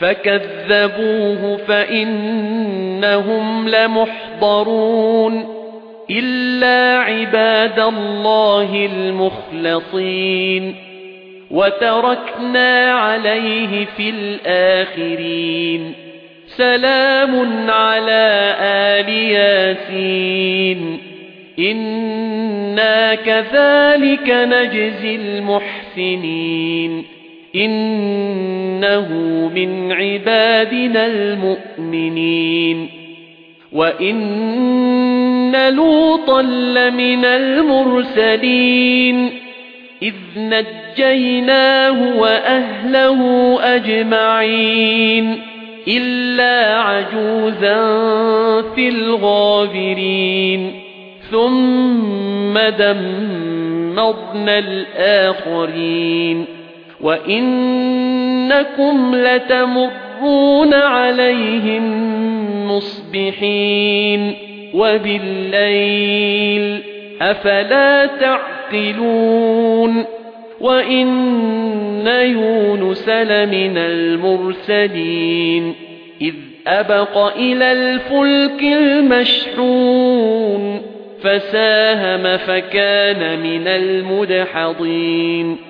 فكذبوه فإنهم لمحضرون إلا عباد الله المخلصين وتركنا عليه في الآخرين سلام على آل ياسين إنا كذلك نجزي المحسنين إنه من عبادنا المؤمنين. وإن لوطا لمن المرسلين. إذ نجيناه وأهله أجمعين. إلا عجوزا في الغابرين. ثم دمرنا الآخرين. وَإِنَّكُمْ لَتَمُرُّونَ عَلَيْهِمْ مُصْبِحِينَ وَبِاللَّيْلِ أَفَلَا تَعْقِلُونَ وَإِنَّ يُونُسَ لَمِنَ الْمُرْسَلِينَ إِذْ أَبَقَ إِلَى الْفُلْكِ الْمَشْحُونِ فَسَاهَمَ فَكَانَ مِنَ الْمُدْحَضِينَ